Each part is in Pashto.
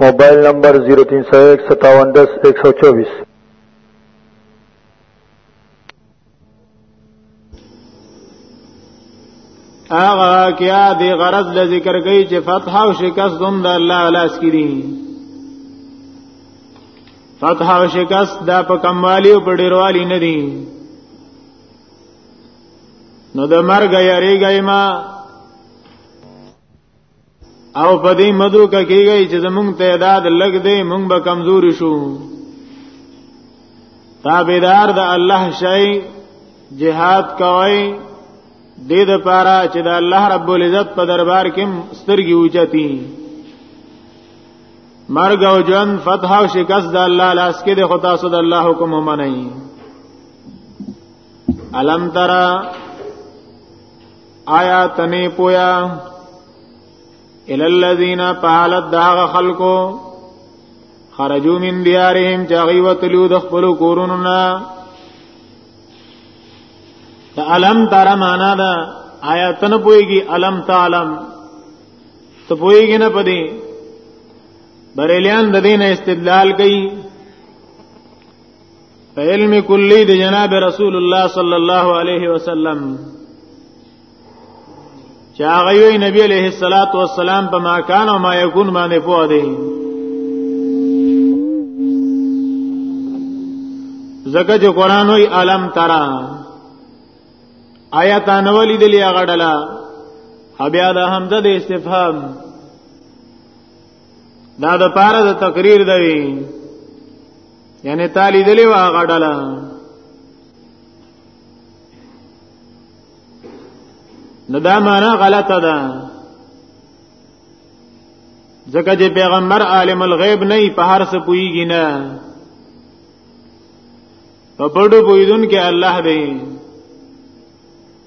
موبایل نمبر 03015710124 اغه کیا دی غرض ل ذکر گئی چې فتح او شکست دوم د الله لاس کړي فتح او شکست دا په کموالی او په ډیروالی نه دي نو د مرګ یریږي ما او په دې مدو کا کېږي چې زمونږ تعداد لګ دی مونږ به کمزوري شو تابعدار د الله شای جهاد کوي د دې لپاره چې د الله رب العزت په دربار کې سترګي اوچتي مرګ او جن فتح او شکست د الله لاس کې د خدا سود الله حکم ومني الم ترى آیا تنه پویا ال الذین فعلت داغ خلقو خرجو من دیارهم چاغي وتلو د خپل کورونو نه د علم تر معنا ده آیا تن پويږي علم تعلم ته پويږي نه پدې بریلیان د دین استدلال کوي په علم کلی د جناب رسول الله صلی الله علیه وسلم چې هغه وی نبی علیه الصلاۃ والسلام په ما کان او ما یکون باندې پوه دی زکه چې قران وی علم ترا آیات انولی دلی هغه ډلا بیا د حمزه د استفهام دا د پاره د تقریر دی یعنی تالی دلی وا غډلا نو دا معنا غلطه ده ځکه چې پیغمبر عالم الغیب نه په هر څه پويږي نه په بډو پویدون کې الله دی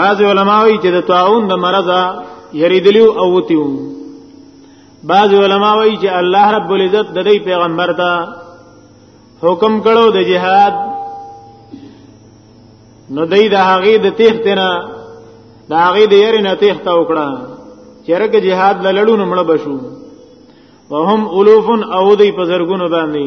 بعض علما وایي چې د طاعون د مرض یریدلیو او وتیو بعض علما وایي چې الله رب العزت د دې پیغمبر ته حکم کړو د جهاد نو دای د هغه د تیخت نه د هغه د یری نه تیخت وکړه چیرګه جهاد لړلو نو مړ بشو وهم الوفن او دی په زرګونو باندې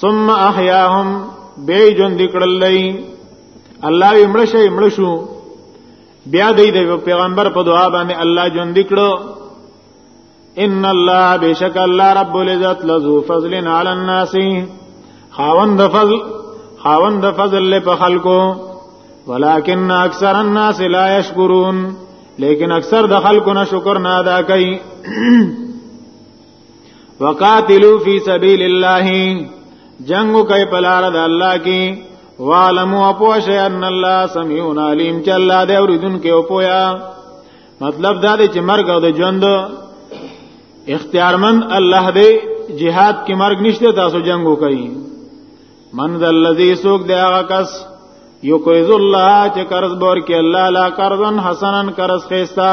ثم احیاهم بی جون دکړلای الله یې مړ شي مړ شو بیا دی د پیغمبر په دعا باندې الله جون دکړو ان الله بشک الله رب العزت لذو فضل علی الناس خاوند فضل خاوند فضل له په خلکو ولكن اکثر الناس لا يشكرون لیکن اکثر د خلکو نه شکر نه ادا کوي وقاتلو فی سبیل الله جنگ کوي په لار د الله کې والمو اپوش ان الله سميع عليم چې الله دې اوریدونکو او پویا مطلب دا دی چې مرګ او د ژوند اختیارمند الله دې jihad کې مرګ نشته تاسو جنگ وکړي من ذا الذي سوق دی هغه کس یو کویز الله چې قرض بور کې الله لا قرضن حسنن قرض خيستا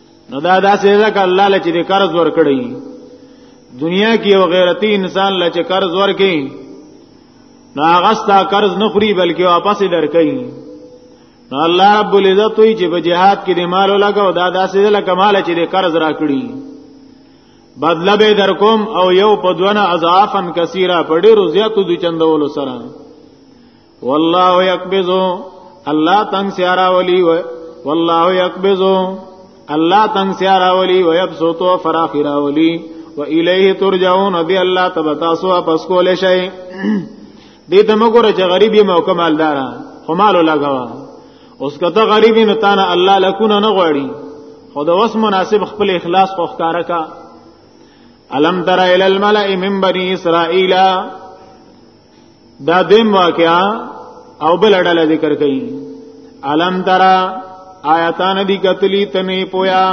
نو دا داسې ځکه الله لچ دې قرض ورکړي دنیا کې یو غیرتی انسان لچ قرض ورکړي نو هغه ستا قرض نه خوري بلکې واپس درکې نو الله رب العزت وی چې په جهاد کې د مال لګاو دا داسې لکه مال چې د قرض راکړي بدله به در کوم او یو په دونه اضافن کثیره په ډیرو زیاتو د چندولو سره والله یقبضو الله تنگ سیارا ولی و والله یقبضو الله تنگ سیارا ولی و یبسطو فراخرا ولی و الیه ترجعون دی الله تبتاسو پس کول شي دې ته موږ چې غریب یې موکه مالدار خو مال لګوا اوس کته غریب نه تانه الله لکونه نه غواړي خو د وس مناسب خپل اخلاص خو ښکارا کا الم تر ال الملئ من بني اسرائيل دا دیم واقعا او بل اړه ذکر کړي علم ترا آیاتان دی قتلی تنه پویا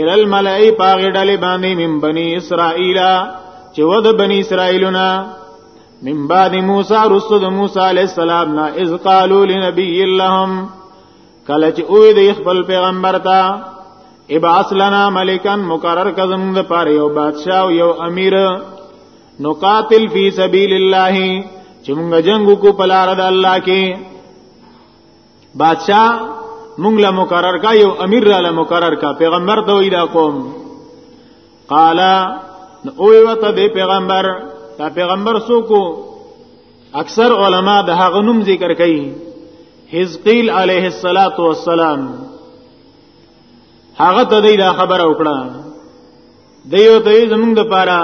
ارل ملئی پاغ ډلې باندې من بنی اسرائیل چې ود بنی اسرائیلنا من بعد موسی رسل د موسی علی السلام نا اذ قالوا لنبی لهم کله چې اوې د خپل پیغمبر ته ابعث لنا ملکا مقرر کزم د پاره یو بادشاہ او یو امیر نقاتل فی سبیل الله چې موږ جنگ کو په لار د الله کې بادشاہ موږ له مقرر کا یو امیر را له مقرر کا پیغمبر ته ویلا کوم قال او وته دی پیغمبر دا پیغمبر سو کو اکثر علما د هغه نوم ذکر کوي حزقیل علیه الصلاۃ والسلام هغه ته دی دا خبره وکړه دیو ته زمونږ د پاره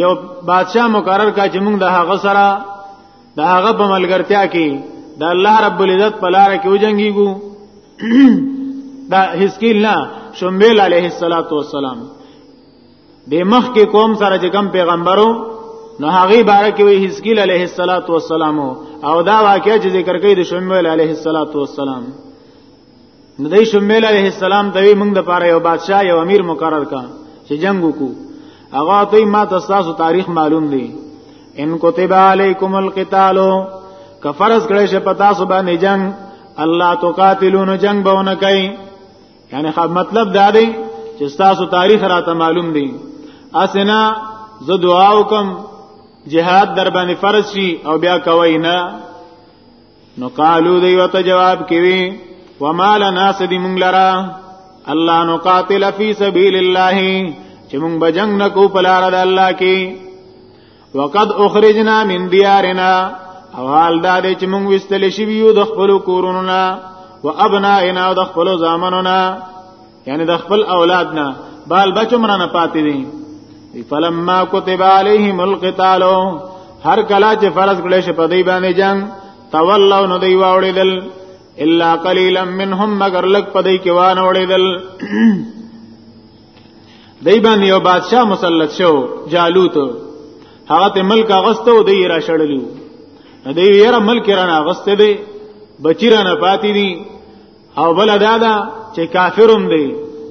یو بادشاہ مقرر کا چې موږ د هغه سره د هغه په ملګرتیا کې د الله رب العزت په لار کې وجنګیږو دا حسکیل نه شمبیل علیه الصلاۃ والسلام د مخ کې قوم سره چې کوم پیغمبرو نو هغه باره کې وی حسکیل علیه الصلاۃ والسلام او دا واقعي چې ذکر کوي د شمبیل علیه الصلاۃ والسلام نو دای شمیل علیه السلام دوی موږ د پاره یو بادشاہ یو امیر مقرر کا چې جنگ وکړو هغه دوی ما تاسو تاریخ معلوم دی ان کتب علیکم القتال کفرز کړي شه پتا سو باندې جنگ الله تو قاتلون جنگ بونه کوي یعنی خب مطلب دا دی چې تاسو تاریخ راته معلوم دی اسنا زه دعا وکم جهاد در باندې فرض شي او بیا کوي نه نو قالو دی وته جواب کوي وما لنا سدی مونږ لرا الله نو قاتل فی سبیل الله چې مونږ بجنګ نکو پلار د الله کې وقد اخرجنا من دیارنا او حال دا دی چې مونږ وستل شي یو د خپل کورونو نه و ابنائنا د خپل زامنونو نه یعنی د خپل اولاد نه بال بچو مرانه پاتې دي فلما كتب عليهم القتال هر کلا چې فرض کړي شه په دی باندې جنگ تولوا نو دی واوړیدل الا قليلا منهم مگر لک په دی کې وانه وړیدل دی باندې یو بادشاہ مسلط شو جالوت هغه ته ملک اغسته او دی را شړلیو دی یره ملک را نه اغسته دی بچی را نه پاتې دي او بل دا دا چې کافرم دی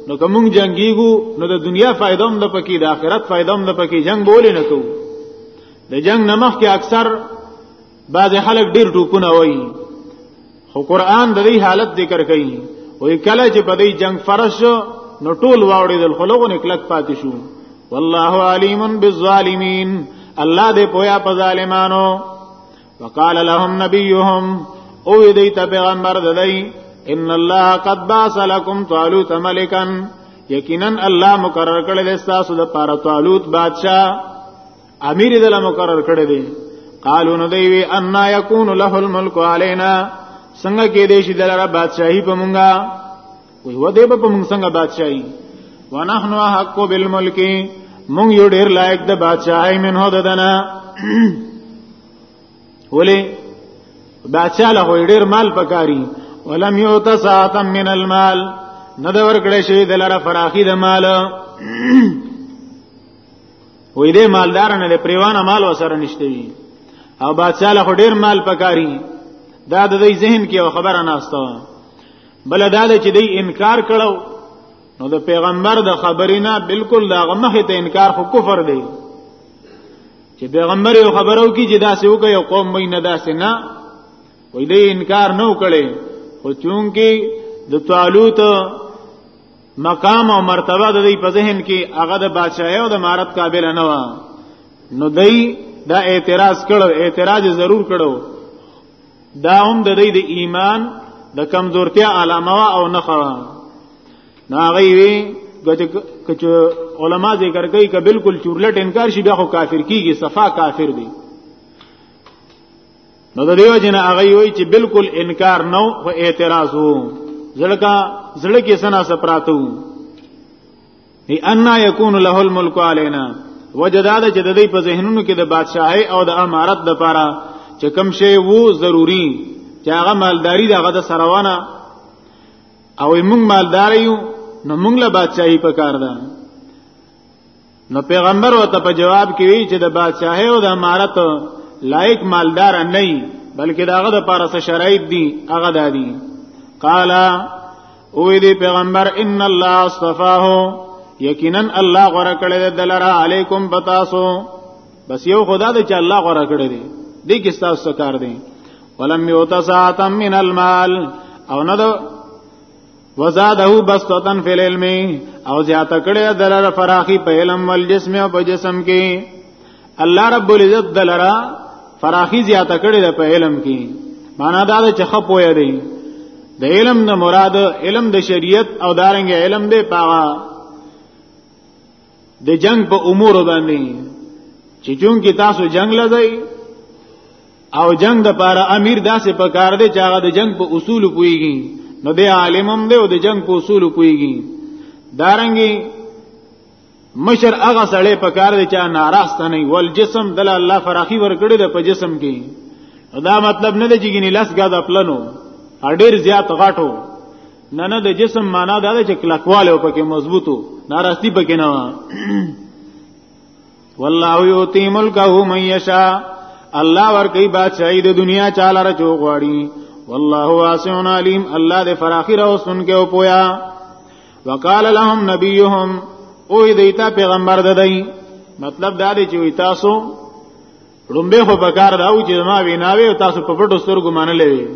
نو کوم جنگيګو نو د دنیا فائدہ هم د پکې د آخرت فائدہ هم د پکې جنگ بولې نه کوو د جنگ نمخ کې اکثر بعض خلک ډیر ټوپونه وایي خو قران د دې حالت ذکر کوي وې کله چې په دې جنگ فرض شو نو ټول واوړې د خلکو نکلک پاتې شو والله علیم بالظالمین الله دې پویا په ظالمانو وقال لهم نبيهم او دی ته پیغمبر ددی ان الله قد باس لكم طالوت ملکا یقینا الله مقرر کړی دی تاسو د پاره طالوت بادشاہ امیر دله مقرر کړی دی قالو نو دی وی ان یکون له الملک علینا څنګه کې دی شي دلاره بادشاہي په مونږه وی و دې په موږ څنګه بادشاہي ونحن حق بالملک موږ یو ډیر لایق د بادشاہي منه ددنه ولی بادشاہ له ډیر مال پکاري ولم یوت ساعتا من المال نه د ورکړې شوی د لره فراخي د مال وې دې مالدار نه له پریوانه مال وسره نشته وي او بادشاہ له ډیر مال پکاري دا د دې ذهن کې خبره ناشته بل دا چې دی انکار کړو نو د پیغمبر د خبرې نه بالکل دا غمخه ته انکار خو کفر دی چې پیغمبر یو خبرو کې چې داسې وکړي یو قوم مې نه داسې نه وې دې انکار نه وکړي خو چونکی د طالوت مقام او مرتبه د دې په ذهن کې هغه د بادشاہي او د مارت قابل نه و نو دای دا اعتراض کړو اعتراض ضرور کړو دا هم د دې د ایمان د کمزورتیا علامه او نه خوا نه غي وی کچ علما ذکر کوي ک بالکل چورلټ انکار شي بیا خو کافر کیږي صفا کافر دی نو د دیو جن هغه وی چې بالکل انکار نو او اعتراض وو زړه کا زړه کې سنا سپراتو ای ان یکون له الملک علینا وجداد چې د دې په ذهنونو کې د بادشاہي او د امارت د پاره چې کم شی وو ضروری چې هغه مالداری دغه د سروانه او موږ مالدار یو نو موږ له بادشاہي په کار ده نو پیغمبر وته په جواب کې وی چې د بادشاہي او د امارت لایق مالدار نه بلکې داغه د پاره سره شرایط دي هغه دادي قالا او دی پیغمبر ان الله اصطفاه یقینا الله غره کړی د دلاره علیکم بتاسو بس یو خدا دی چې الله غره کړی دی دې کې تاسو کار دی ولم یوت ساعتا من المال او نه دو وزاده بسطتن فی العلم او زیاته کړی دلاره فراخی په علم والجسم او په جسم کې الله رب العزت دلرا فراخي زیاته کړې ده په علم کې معنا دا ده چې خپوي دی د علم نه مراد علم د شریعت او دارنګ علم دی پاغه د جنگ په امور باندې چې چون کې تاسو جنگ لځئ او جنگ د پاره امیر داسې په کار دی چې هغه د جنگ په اصول پويږي نو د عالمم دی او د جنگ په اصول پويږي دارنګي مشر هغه سړی په کار دی چې ناراست نه وي ول جسم دل الله فراخي ورکړي د په جسم کې دا مطلب نه دی چې ګنې لس غا د پلنو اډیر زیات غاټو نه نه د جسم معنا دا چې کلکواله او پکې مضبوطو ناراستی پکې نه والله یوتی ملکه من یشا الله ورکی بادشاہی د دنیا چاله را چوغواړي والله واسع علیم الله دې فراخی راوسن کې او پویا وقال لهم نبيهم او دیتا پیغمبر د دی مطلب دا دی چې تاسو رومبه خو په کار راو چې ما ویناوي تاسو په پټو سترګو منلې وي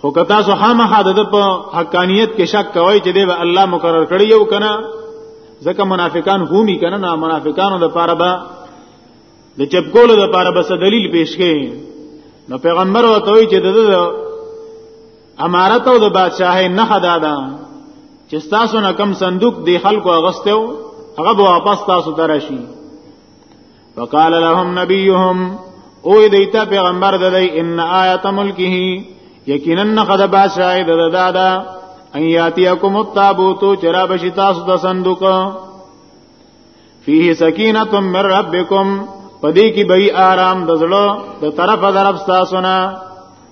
خو که تاسو خامخا د په حقانیت کې شک کوئ چې دی به الله مقرر کړی یو کنه ځکه منافقان هومي کنه نه منافقانو د پاره به د چپکولو د پاره به دلیل پیش کړي نو پیغمبر وته وی چې د امارت او د بادشاہي نه خدا ده چې تاسو نه کم صندوق دی خلکو اغستو هغه به واپس تاسو ته راشي وقال لهم نبيهم او دیتا پیغمبر د دی ان آیات ملکه یقینا قد بادشاہي د دادا ان یاتیکم التابوت چرابشی تاسو د صندوق فيه سکینه من ربکم پدې کې به آرام د زړه د طرف درف تاسو نه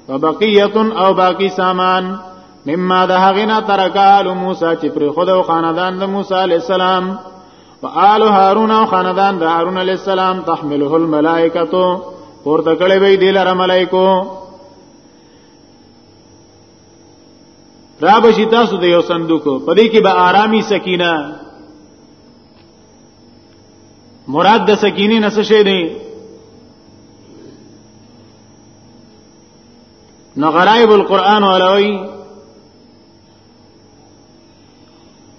وبقیه او باقی سامان مما د هغینا ترکال موسی چې پر خود او خاندان د موسی علی السلام او آل هارون او خاندان د هارون علی السلام تحمله الملائکه پورته کړي وی دی لره ملائکو را بشی تاسو د یو صندوق پدې کې به آرامي سکینه مراد د سکینه نس شي دی نو غرائب القرآن ولوي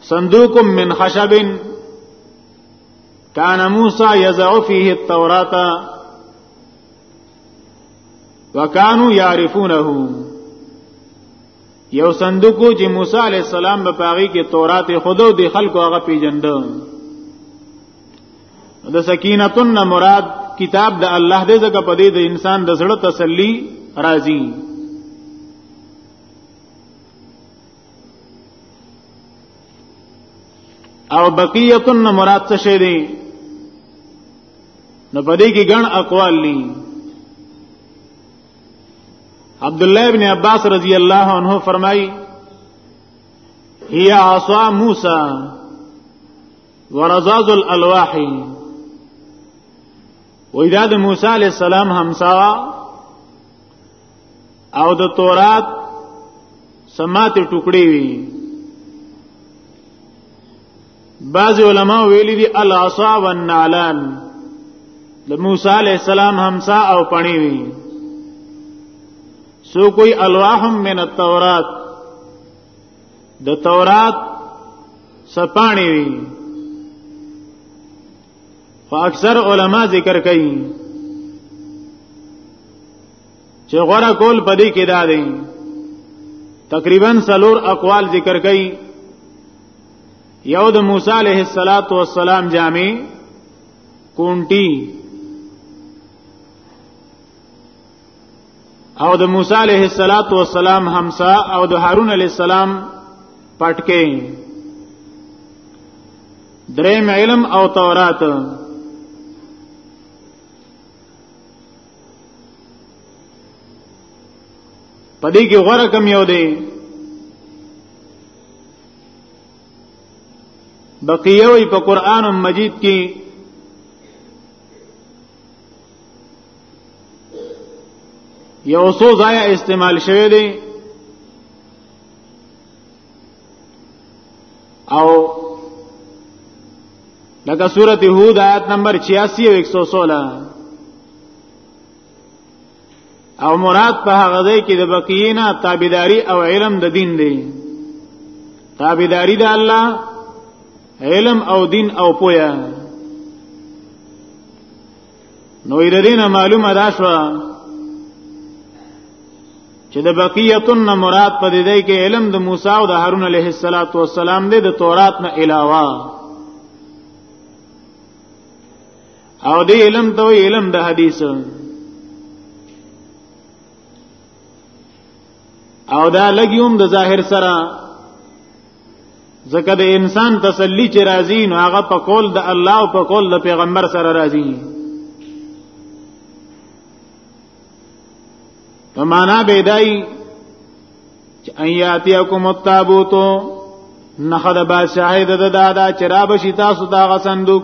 صندوق من خشب كان موسى يزع فيه التوراة وكانوا يعرفونه یو صندوق چې موسی علی السلام په پاغي کې تورات خودو د خلکو هغه پیجند د سکینتن مراد کتاب د الله دې زګه پدې د انسان د زړه تسلی راځي او بقیتن مراد څه شی دی نو پدې کې ګڼ اقوال دي عبد الله ابن عباس رضی الله عنه فرمای هي عصا موسی ورزاز الالواح وې دا د موسی علی السلام همسا او د تورات سمات ټوکړي وي بعض علما ویلي دي العصا والنعلان د موسی علی السلام همسا او پڼی وی سو کوئی الواح من التورات د تورات سپانی وی خو اکثر علما ذکر کوي چې غره کول پدې کې دا دي تقریبا سلور اقوال ذکر کوي یو د موسی علیه الصلاۃ والسلام جامع کونټي او د موسی علیه الصلاۃ والسلام همسا او د هارون علیه السلام پټکې دریم علم او تورات پدې کې غوړه کم یو دی بقیه وی په قران مجید کې یو څو ځای استعمال شوی دی او لکه سورته هود آیت نمبر 86 او 116 او مراد په هغه ځای کې د بقینا تابعداري او علم د دین دی تابعداري د الله علم او دین او پویا نو ایرینه معلومه ده شو چې د بقیتن مراد په دې دی کې علم د موسی او د هارون علیه السلام دی د تورات نه علاوه او دې علم ته علم د حدیث او دا لګیوم د ظاهر سره ځکه د انسان تسلی چې راځي نو هغه په قول د الله او په قول د پیغمبر سره راځي په معنا به دای چې ایاتیکم التابوت نخد با شاهد د دادا چرابشی تاسو دا غ صندوق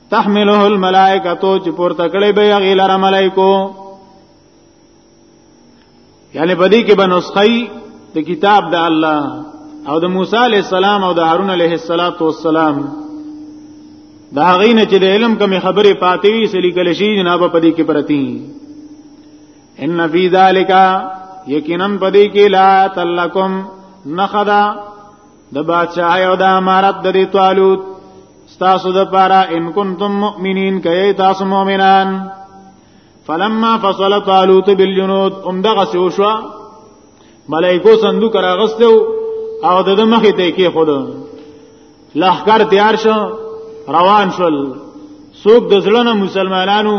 تحمله الملائکه تو چې پورته کړي به هغه لره ملائکو یعنی په دې کې به نسخي د کتاب د الله او د موسی علی السلام او د هارون علیه السلام دا غین چې د علم کوم خبره پاتې وي سلی کله شي جناب په دې کې پرتی ان فی ذالک یقینا په دې کې لا تلکم نخدا د بادشاہ او د امارت د دې طالوت تاسو د پاره ان کنتم مؤمنین کای تاسو مؤمنان فلما فصل طالوت بالجنود امدغه سو شو ملائکو صندوق راغستو او د مخې ته کې خود لخر تیار شو روان شول سوق د زړه مسلمانانو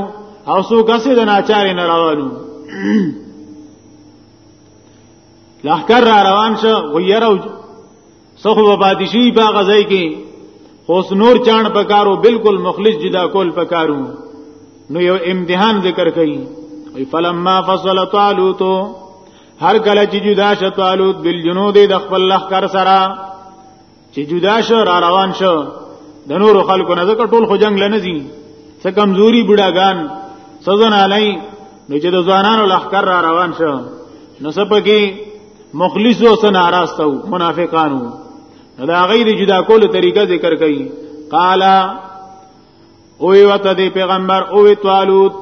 او سوق اسې د ناچارې نه روانو لخر را روان شو ویرو سخو بادشي په غزای کې اوس نور چاڼ پکارو بالکل مخلص جدا کول پکارو نو یو امتحان ذکر کړي وی فلما فصل طالوت هر کله چې جدا شطالوت بالجنود د خپل لخر سره چې جدا شو را روان شو د نورو خلکو نه ځکه ټول خو جنگ لنه دي څه کمزوري بډاګان سزن علی نو چې د ځوانانو لخر را روان شو نو سپکی مخلص او سن آراستو منافقانو دا غیر جدا کول طریقه ذکر کړي قالا او وت دی پیغمبر او طالوت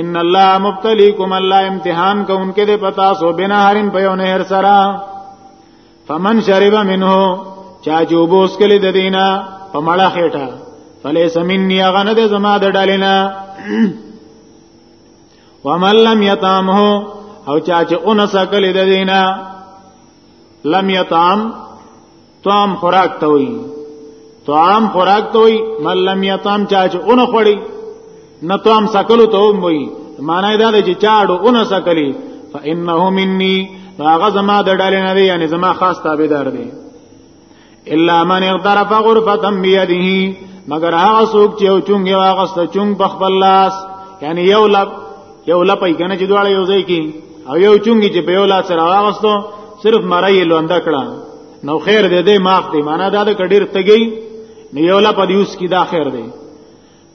ان الله مبتلیکم الله امتحان کوونکې د پتا سو بنا هرن په یو نهر سره فمن شرب منه چا جو بوس کلی د دینا په مړه خېټه فلیس منی هغه نه د زما د ډالینا ومن لم یطعمه او چا چې اون سکلی د دینا لم یطعم طعام خوراک ته وي طعام خوراک ته وي مل لم یطعم چا چې اون خوړی نه تو هم سکلو ته هم وي معنی دا دی چې چاړو اون سکلی فانه مني هغه زما د ډلې نه دی یعنی زما خاص تابعدار دی الا من اغترف غرفه بيده مگر هغه څوک چې یو چونګ یو هغه ست چونګ په خپل لاس یعنی یو لب یو لپای کنه چې دواړه یو ځای کې او یو چونګ چې په یو لاس سره واغستو صرف مړی لوند کړه نو خیر دې دې معاف دې معنا دا د کډیر تګي نو یو لپای یوس کی دا خیر دې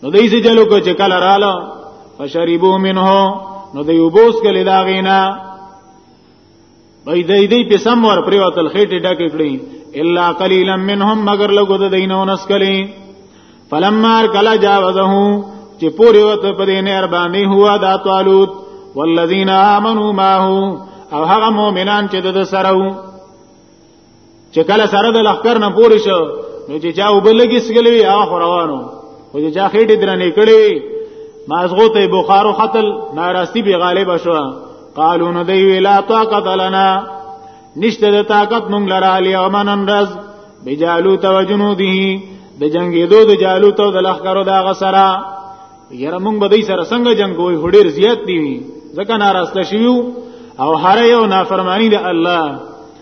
نو دې چې جلو کو چې کله رااله فشربو منه نو دې وبوس کله دا غینا بای دې دې په سم ور پریوتل خېټه ډک کړی الا قليلا منهم مگر لګو د دینه ونس کلی فلما کلا جاوزه چې پوری وته په دې نهر باندې هوا دا طالوت والذین آمنوا معه او هغه مؤمنان چې د سره وو چې کله سره د لخر نه پوری شو نو چې چا وبلګي سګلوي هغه روانو او چې چا خېټې درنې کړې مازغو ته بخارو قتل ناراستی به غالب شو قالو نو دی ویلا طاقت لنا نشته د طاقت مونږ لره الیوم ننرز بجالوت وجنوده د جنگې دو د جالوت او د لخرو دا غسرا یره مونږ به دې سره څنګه جنگ وای هډیر زیات دی ځکه ناراسته شیو او هر یو نافرمانی د الله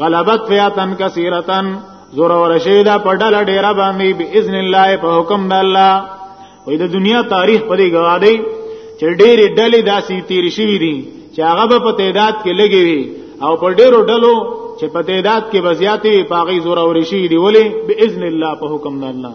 غلبت فیاتن کثیرتن زور ورشی دا په ډله ډیره باندې باذن الله په حکم د الله وې د دنیا تاریخ پرې گواه دی چې ډېرې ډلې داسې تیر شوې دي چې هغه به په تعداد کې لګي وي او په ډېرو ډلو چې په تعداد کې بزیاتې پاغي زور ورشي دی ولې باذن الله په حکم د الله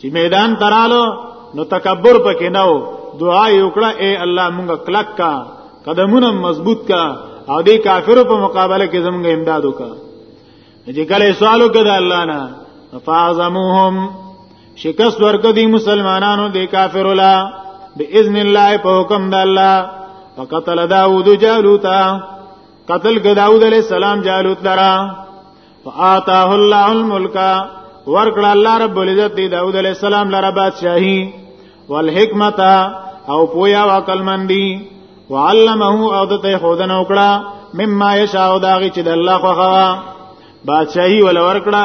چې میدان ترالو نو تکبر پکې نه و دعا یې وکړه اے الله مونږ کلک کا قدمونه مضبوط کا او دې کافرو په مقابله کې زمونږ امداد وکا چې کله سوال وکړ الله نه فاعظمهم شکست ورکړه دې مسلمانانو دې کافرو لا باذن الله په حکم د الله فقتل داوود جالوتا قتل ک داوود علیہ السلام جالوت لرا فآتاه الله الملک ورکړه الله رب العزت دی داوود علیہ السلام لره بادشاہي والحکمت او پویا وکل مندي وعلمه او دته خودن وکړه مما یشاء داغي چې د الله خو خوا بادشاہي ول ورکړه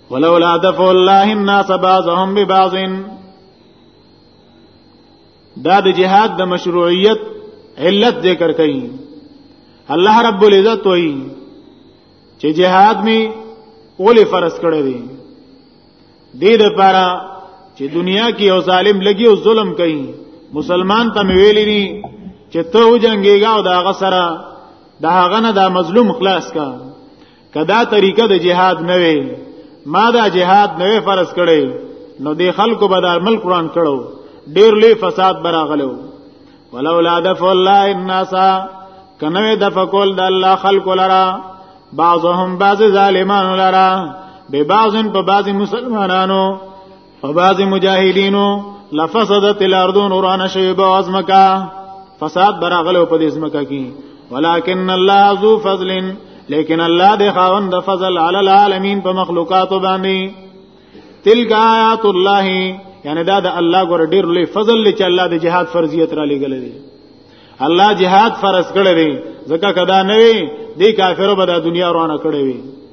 ولولا دفع الله الناس بعضهم ببعض دا د جهاد د مشروعیت علت ذکر کړي الله رب العزت وایي چې جهاد می اولی فرض کړی دی دې لپاره چې دنیا کې یو ظالم لګي او ظلم کوي مسلمان ته ویلې دي چې ته وجنګيږي او دا غسره دا هغه نه دا مظلوم خلاص کا کدا طریقه د جهاد نه وي ما دا جهاد نه فرض کړي نو د خلکو به د ملک قران کړو ډیر لوی فساد براغلو ولولا دفع الله الناس کنه دفع کول د الله خلق لرا بعضهم بعض ظالمان لرا به بعضن په بعض مسلمانانو په بعض مجاهدینو لفسدت الارض نوران شیبا ازمکا فساد براغلو په دې ازمکا کې ولکن الله ذو فضل لیکن الله دې خاوند فضل علی العالمین په مخلوقات باندې تلک آیات الله یعنی دا د الله ګور ډیر لوی فضل لچ الله د جهاد فرضیت را لګل دي الله جهاد فرض کړی دی ځکه کدا نه وي د کافرو به د دنیا روانه کړی وي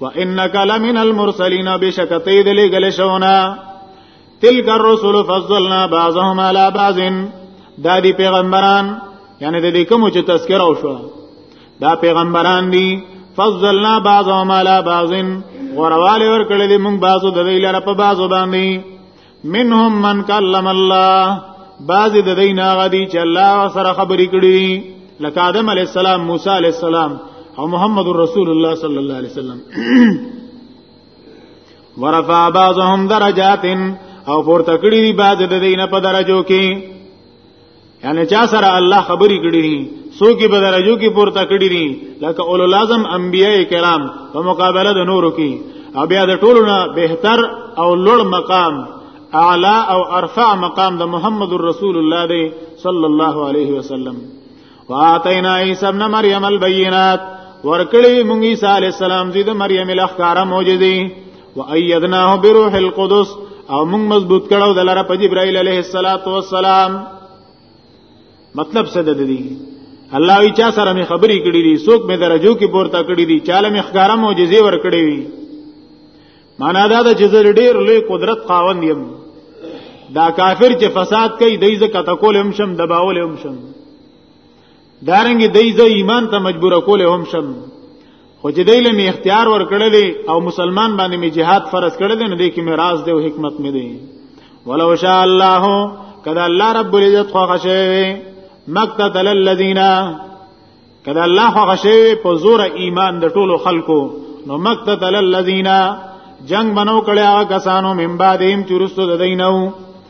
وانك لمن المرسلين بشکته دې لګل شونه تلک الرسل فضلنا بعضهم على بعض دا دی پیغمبران یعنی د دې کوم چې تذکرہ وشو دا پیغمبران دي فضلنا بعضهم على بعض غرواله ور کړل دي موږ بعضو د دې لپاره په بعضو باندې منهم من کلم الله بعض د دین هغه دي چې الله سره خبرې کړې لکه آدم علی السلام موسی علی السلام او محمد رسول الله صلی الله علیه وسلم ورفع بعضهم درجات او پورته کړی دی بعض د دینه په درجو کې یعنی چا سره الله خبرې کړې دي څوک په درجو کې پورته کړې دي لکه اولو لازم انبیاء کرام په مقابله د نورو کې او بیا د ټولو نه بهتر او لوړ مقام اعلی او ارفع مقام د محمد رسول الله دی صلی الله علیه وسلم واتینا عیسی ابن مریم البینات ورکړی مونږ عیسی علی السلام زید مریم الاخکار معجزه وأيدناه بروح القدس او موږ مضبوط کړو د لاره په جبرائیل علیه السلام مطلب څه د دې الله ای چا سره مې خبرې کړې دي څوک مې درجو کې پورته کړې دي چاله مې ښکارا معجزې ور کړې وي معنا دا ده چې زه ډېر لوی قدرت خاوند یم دا کافر چې فساد کوي دای زکه تکول هم شم دباول هم شم دارنګ دای ځای ایمان ته مجبور کول هم شم خو چې دای له اختیار ور کړل او مسلمان باندې می جهاد فرض کړل نه دی کې می راز دی او حکمت می دی ولو شاء الله کدا الله رب العزت خو خشه مقتل الذين کدا الله خو خشه په زور ایمان د ټولو خلکو نو مقتل الذين جنگ بنو کړه کسانو من بعدهم چرستو د دینو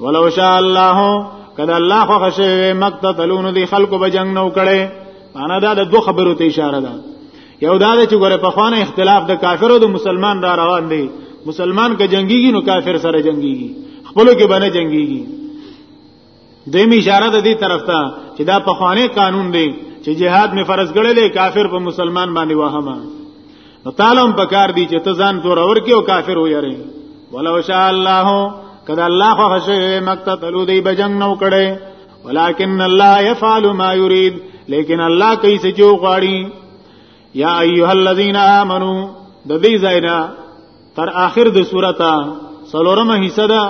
ولو شاء الله کله الله خو خشه مقتتلون دي خلق به جنگ نو کړي معنا دا د دوه خبرو ته اشاره ده یو دا چې ګوره په خوانه اختلاف د کافر او د مسلمان را روان دي مسلمان که جنگيږي نو کافر سره جنگيږي خپل کې باندې جنگيږي دیمه اشاره د دې طرف ته چې دا په خوانه قانون دی چې جهاد می فرض ګړلې کافر په مسلمان باندې وهمه نو تعالی هم پکار دی چې ته ځان زور اور کې او کافر ویری ولو شاء الله کله الله خو خشه مکته تلو دی بجنګ نو کړي ولکن الله يفعل ما يريد لیکن الله کوي چې جو غواړي یا ایها الذین آمنو د دې ځاینا تر آخر د سورته سلورمه حصہ ده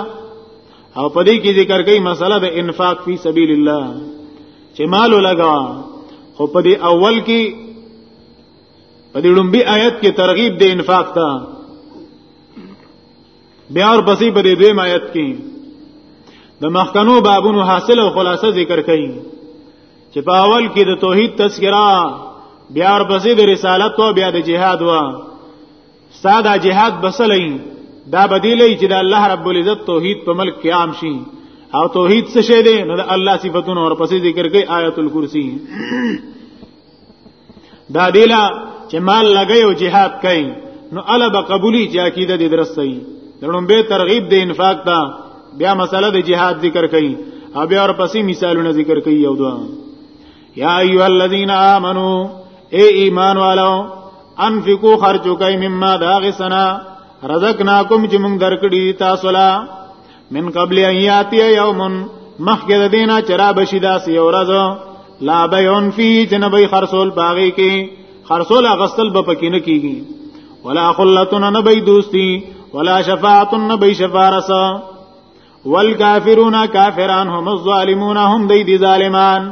او پدې کې ذکر کوي مسله د انفاق فی سبیل الله چې مال لگا خو پدې اول کې په دې لومبي آیت کې ترغیب د انفاق ته بیا اور پسې په دې دویم آیت کې د مخکنو بابونو حاصل او خلاصه ذکر کړي چې په اول کې د توحید تذکرہ بیا اور پسې د رسالت او بیا د جهاد وا ساده جهاد بسلې دا بدیلې چې د الله رب العزت توحید په ملک کې عام شي او توحید څه شه دي نو د الله صفاتونه اور پسې ذکر کړي آیت الکرسی دا دیلا چې مال لګي او jihad کوي نو الا به قبولي چې عقیده دې درسي دړم به ترغیب دې انفاق ته بیا مسله د jihad ذکر کوي او بیا ورپسې مثالونه ذکر کوي یو دوه یا ایو الذین آمنو اے ایمان والو انفقو خرچو کای مما داغ سنا رزقناکم چې موږ درکړي تاسو لا من قبل ان یاتی یوم مخکې د دینه چرا بشی داس یو ورځ لا بیون فی جنبی خرصول باغی کې خرصول غسل به پکې نه کیږي ولا خلتن نبی دوستی ولا شفاعت نبی شفارسا والکافرون کافران هم الظالمون هم دی دی ظالمان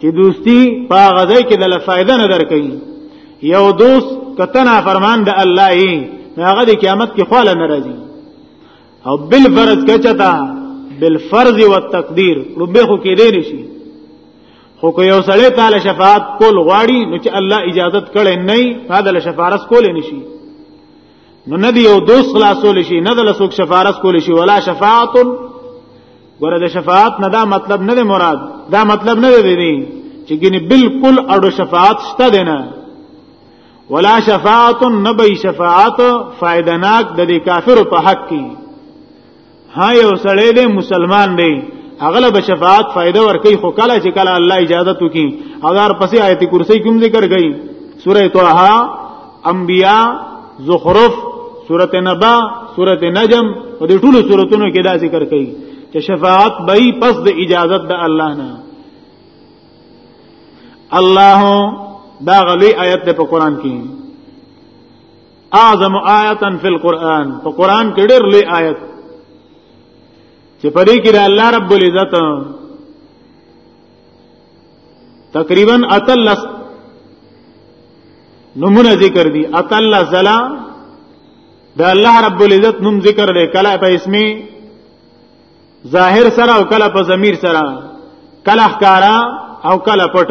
چې دوستی په غځای کې د لفایده نه درکې یو دوست کتنا فرمان د الله ای هغه د قیامت کې خاله ناراضي او بل فرض کچتا بل فرض او تقدیر ربه خو کې دی نشي خو که یو سړی تعالی شفاعت کول غواړي نو چې الله اجازت کړي نه هدا له شفارس کول نشي نو نه دی یو دوست خلاصول شي نه د لسوک شفارس کول شي ولا شفاعت ګوره د شفاعت نه دا مطلب نه دی مراد دا مطلب نه دی دی چې ګنې بالکل اړو شفاعت شته دی نه ولا شفاعت نبی شفاعت فائدناک د کافر په حق کې ها یو سړی دی مسلمان دی اغله به شفاعت فائدہ ورکي خو کله چې کله الله اجازه تو کی او دار پسې آیت کرسی کوم ذکر گئی سوره طه انبیاء زخرف سوره نبا سوره نجم او د ټولو سوراتونو کې دا ذکر کړي چې شفاعت به پس د اجازه د الله نه الله دا غلی آیت په قران کې اعظم آیتا فی القرآن په قرآن کې ډېر لوی آیت چې په دې کې د الله رب العزت تقریبا اتلس نمونه ذکر دي اتلس زلا د الله رب العزت نوم ذکر دی کله په اسمي ظاهر سره او کله په ضمیر سره کله ښکارا او کله پټ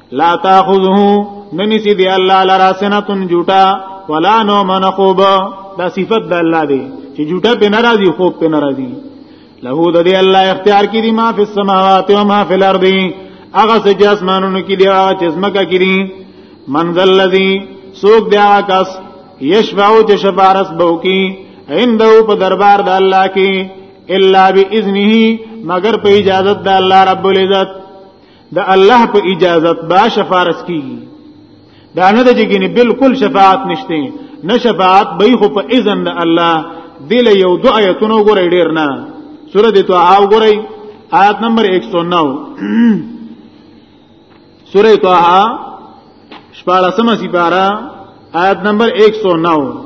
لا تاخذه ننسی دی الله لرا سنتن جوټا ولا نوم نخوب دا صفت د الله دی چې جوټه په ناراضي خوب په ناراضي له د دې الله اختیار کې دي ما فی السماوات و ما فی الارض هغه څه چې اسمانونو کې دي هغه چې زمکه کې دي من ذا الذی سوق دی هغه کس یشفعو چې شفارس بو کی عنده په دربار د الله کې الا باذنه مگر په اجازه د الله رب العزت د الله په اجازت با شفارس کیږي دا نه د جګینه بالکل شفاعت نشته نه شفاعت به خو په اذن د الله دل یو دو آیتونو ګورې ډیر نه سوره د تو او ګورې آیت نمبر 109 سوره تو ها شپارسمه سپارا آیت نمبر 109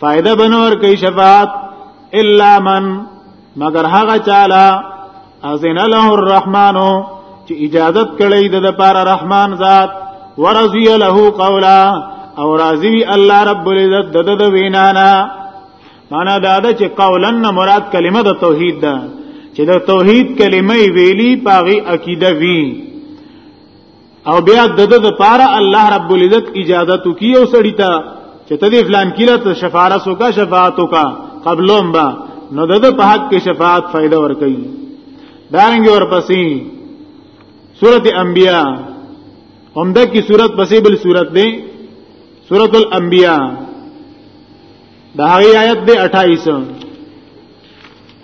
فائدہ بنور کوي شفاعت الا من مگر هغه چاله اذن له الرحمن چې اجازت کړی د لپاره رحمان ذات ورضی له قولا او راضی الله رب العزت د د وینا نه معنا دا ده چې قولا نه مراد کلمه د توحید ده چې د توحید کلمه ویلی پاغي عقیده وی او بیا د د لپاره الله رب العزت اجازه تو کیو سړی ته چې ته دې فلان کیله ته شفارس وکا شفاعت وکا قبلهم با نو د په حق کې شفاعت فائدہ ور کوي دارنګ ور پسې سورته انبیاء همدا کی صورت پسې بل صورت دی سورۃ الانبیاء دا هغه آیت دی 28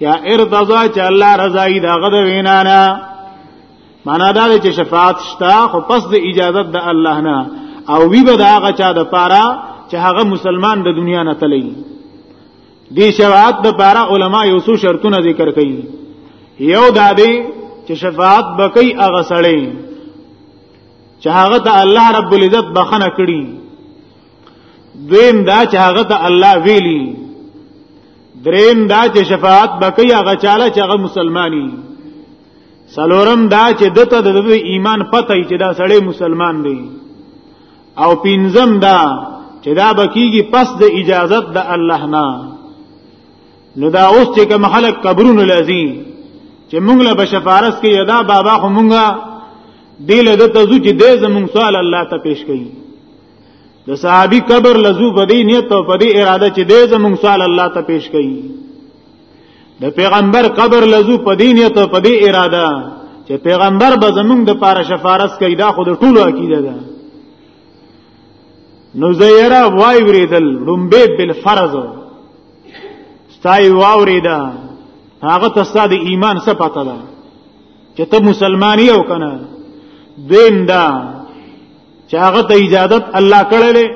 یا ارتضا چې الله رضا ای دا غد وینا نه معنا دا چې شفاعت شتا خو پس د اجازه د الله نه او وی به دا غچا د پاره چې هغه مسلمان د دنیا نه تللی دی شفاعت د پاره علما یو څو شرطونه ذکر کړي یو دا دی چې شفاعت بکې هغه سړی چې هغه ته الله رب العزت بخنه کړي دویم دا چې هغه ته الله ویلی دریم دا چې شفاعت بکې هغه چاله چې هغه مسلمانی سلورم دا چې دته د ایمان پته چې دا سړی مسلمان دی او پینځم دا چې دا بکیږي پس د اجازت د الله نه نو دا اوس چې کوم خلک قبرونو لذي چې مونږ له بشفارس کې یدا بابا خو مونږه دل د تزو چې د زمونږ سوال الله ته پیش کړي د صحابي قبر لزو په دې نیت او په دې اراده چې دې زمونږ سوال الله ته پیش کړي د پیغمبر قبر لزو په دې نیت او په دې اراده چې پیغمبر به زمونږ د پاره شفارس کوي دا خو د ټولو عقیده ده نو زیرا وای وریدل رومبه بل فرض ستای واوریدا هغه ته ستاسو ایمان څه پته ده چې ته مسلمان یو کنه دین دا چې هغه ته اجازه الله کړلې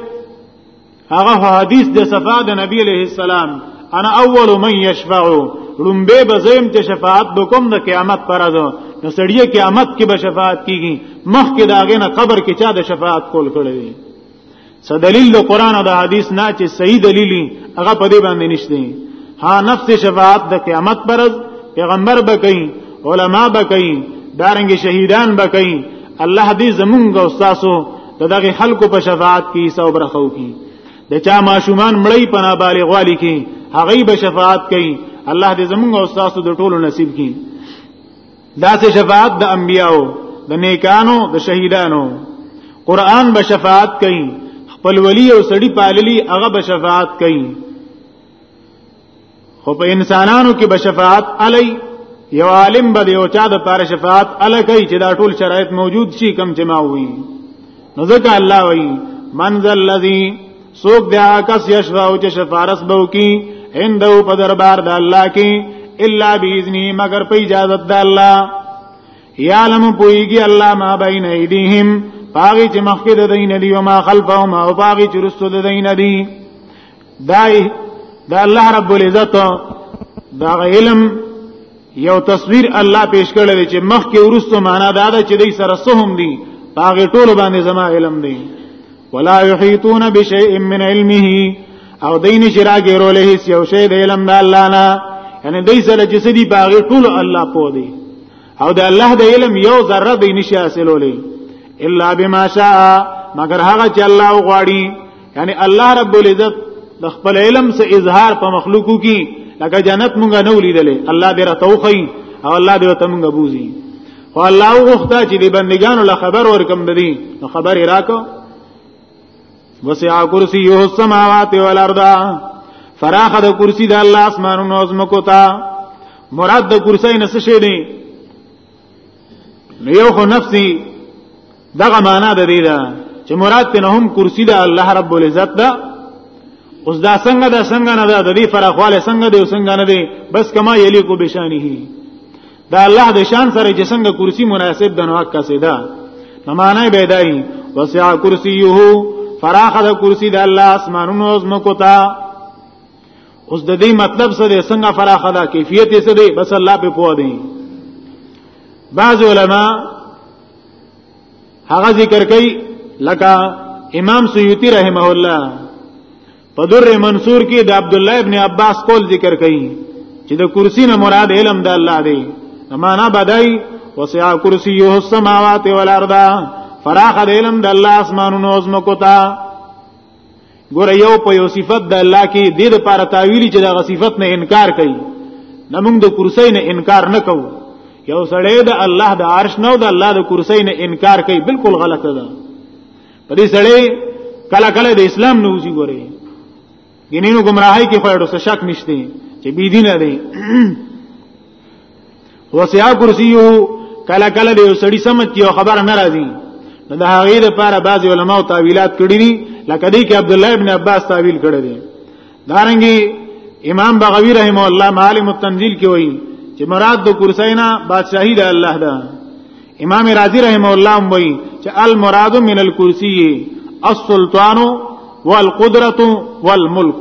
هغه حدیث د صفا د نبی علیہ السلام انا اول من یشفع لومبه بزیم چې شفاعت وکم د قیامت پر ازو نو سړی قیامت کې به شفاعت کیږي مخ کې داغه نه قبر کې چا د شفاعت کول کړی څه دلیل د قران او د حدیث نه چې صحیح دلیل هغه په دې باندې نشته ها نفس شفاعت د قیامت پر از پیغمبر به کوي علما به کوي دارنګ شهیدان به کوي الله دې زمونږ او تاسو د دغه خلکو په شفاعت کې حصہ وبرخو کی د چا ماشومان مړی په نابالغ والی کې هغه به شفاعت کوي الله دې زمونږ او تاسو د ټولو نصیب کړي دا سه شفاعت د انبیانو د نیکانو د شهیدانو قران به شفاعت کوي خپل ولی او سړی پاللی هغه به شفاعت کوي خو په انسانانو کې به شفاعت علی یو عالم به یو چا د پاره شفاعت علی کوي چې دا ټول شرایط موجود شي کم چې ما وي نو ځکه الله وایي منزل الذی سوک دیا کس یشفاو چې شفارس بو کی هندو په دربار د الله کې الا باذنی مگر په اجازه د الله یعلم پویږي الله ما بین ایدیهم پاغي چې مخکې د دین دی او ما خلفهم او پاغي چې رسول د دین دی دای د الله رب العزت دا علم یو تصویر الله پیش کړل چې مخ کې ورستو معنا دا ده چې دای سره سهم دي هغه ټول باندې زما علم دی ولا یحیتون بشیء من علمه او دین شراګه روله هیڅ یو شی د علم د الله نه یعنی دای سره چې سدي باغ ټول الله پو دی او د الله د علم یو ذره دین شي حاصلولې الا بما شاء مگر هغه چې الله غواړي یعنی الله رب العزت د خپل علم سه اظهار په مخلوقو کې لکه جنت مونږه نه ولیدلې الله دې راتوخی او الله دې ته مونږه بوزي خو الله وغوښته چې د بندگانو له خبر ورکم ددی نو خبر یې راکو وسع کرسیه السماوات والارض فراخ د کرسی د الله اسمانونو او زمکو ته مراد د کرسی نه څه شي دی نو یو خو نفسي دغه معنا د دې ده چې مراد ته هم کرسی ده الله رب العزت ده اوس دا څنګه دا څنګه نه ده د دې فراخواله څنګه دی څنګه نه دی بس کما یلی کو بشانه دا الله د شان سره چې څنګه کرسی مناسب ده نو حق څه ده نو معنی به دی وسع کرسیه فراخ د کرسی د الله اسمانونو زمکو ته اوس د دې مطلب څه دی څنګه فراخه ده کیفیت یې څه دی بس الله په پوه دی بعض علما هغه ذکر کوي لکه امام سیوطی رحمه الله په در منصور کې د عبد الله ابن عباس قول ذکر کوي چې د کرسی نه مراد علم د الله دی معنا بدای وسع کرسیه السماوات والارض فراخ د علم د الله اسمانونو او زمکو ته ګور یو په یو صفت د الله کې د دې لپاره تعویلی چې دا صفت نه انکار کوي نه موږ د کرسی نه انکار نه کوو یو سړی د الله د عرش نه او د الله د کرسی نه انکار کوي بالکل غلطه ده په دې سړی کله کله د اسلام نه وځي ګوري ګینینو گمراهی کې خو ډېر شک نشته چې بی دین دی وسع کرسیه کله کله به سړی سمت یو خبر ناراضي نو د هغه لپاره بعض علما او تعویلات کړی دي لکه دی کې عبد الله ابن عباس تعویل کړی دی دارنګي امام بغوی رحم الله معالم التنزیل کې وایي چې مراد د کرسینا بادشاہی د الله ده امام رازی رحم الله وایي چې المراد من الکرسی السلطان والقدرة والملک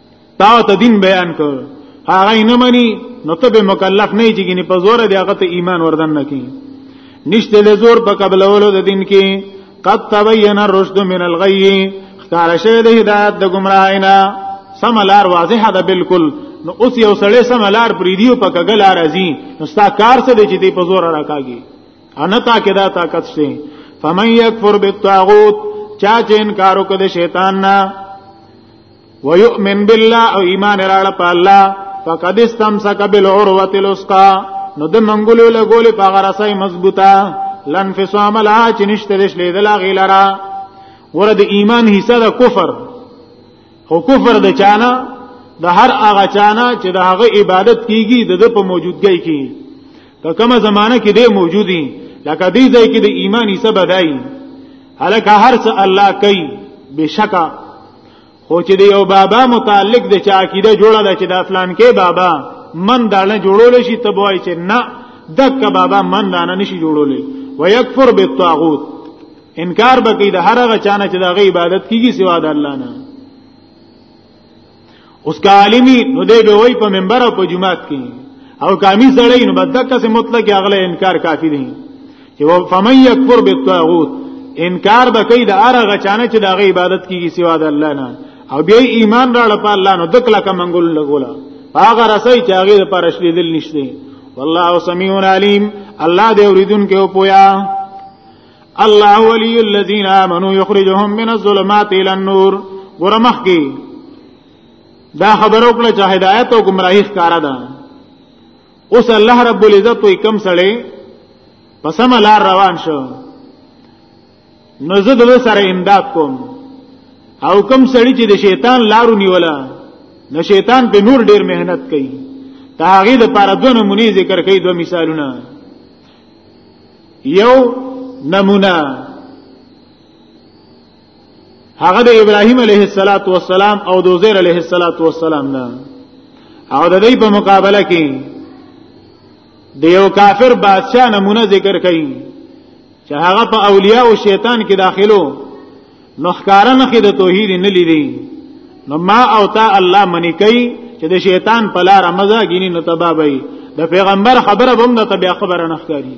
تا ته دین بیان کو هغه نه مني نو ته به مکلف نه یې په زور دی هغه ته ایمان وردن نه کی نشته له زور په قبل اولو د دین کې قد تبین الرشد من الغی خکار شوی د هدایت د گمراهینا سملار واضحه ده بالکل نو اوس یو سړی سملار پریدیو په کګل راځي نو ستا کار څه دی چې دی په زور راکاږي ان تا کې دا طاقت شته فمن یکفر بالطاغوت چا چې انکار وکړي شیطان نه ويؤمن بالله او ایمان راړه په الله فقد استمسك بالعروه الوثقا نو د منګولو له ګولې په غرسای مضبوطه لن فسام لا چې نشته دش لیدل غیلرا ور د ایمان حصہ د کفر خو کفر د چانا د هر هغه چانا چې د هغه عبادت کیږي د په موجودګۍ کې که کومه زمانہ کې دی موجودي لکه دې ځای کې د ایمان حصہ بدای هلکه هر څه الله کوي بشکا خو چې دی یو بابا متعلق د چا عقیده جوړه ده چې د افلان کې بابا من دانه جوړول شي ته وای چې نه دک بابا من دانه نشي جوړول ويکفر بالطاغوت انکار بکی د هر هغه چانه چې د غي عبادت کیږي سوا د الله نه اوس کا عالمي نو دی به وای په منبر او په جمعات کې او کامی سړی نو بدکه سه مطلق اغله انکار کافی دی یو فمن یکفر بالطاغوت انکار به کوي د اره غچانه چې د غي عبادت کیږي سوا د الله نه او بیا ایمان راړ په الله نو دکلا کمنګول لګولا هغه رسي چې هغه د پرشلې دل نشته والله سميع عليم الله دې اوریدون کې او پویا الله ولي الذين امنوا يخرجهم من الظلمات الى النور ورمخ کی دا خبرو کله چې هدایت او گمراهی ښکارا ده اوس الله رب العزت وي کم سړی په سم لار روان شو نو زه د سره امداد کوم او کم سړی چې د شیطان لارو نیولا نو شیطان په نور ډیر مهنت کوي دا هغه د پاره دوه نمونې ذکر کوي دوه مثالونه یو نمونه هغه د ابراهيم عليه الصلاه والسلام او د عزير عليه الصلاه والسلام نه او د دې په مقابله کې د یو کافر بادشاہ نمونه ذکر کړي چې هغه په اولیاء او شیطان کې داخلو نو ښکارنه کې د توحید نه لیدي نو ما او تا الله منی کوي چې د شیطان په لار مزه غینی نو تبابای د پیغمبر خبره هم د تبع خبره نه ښکاری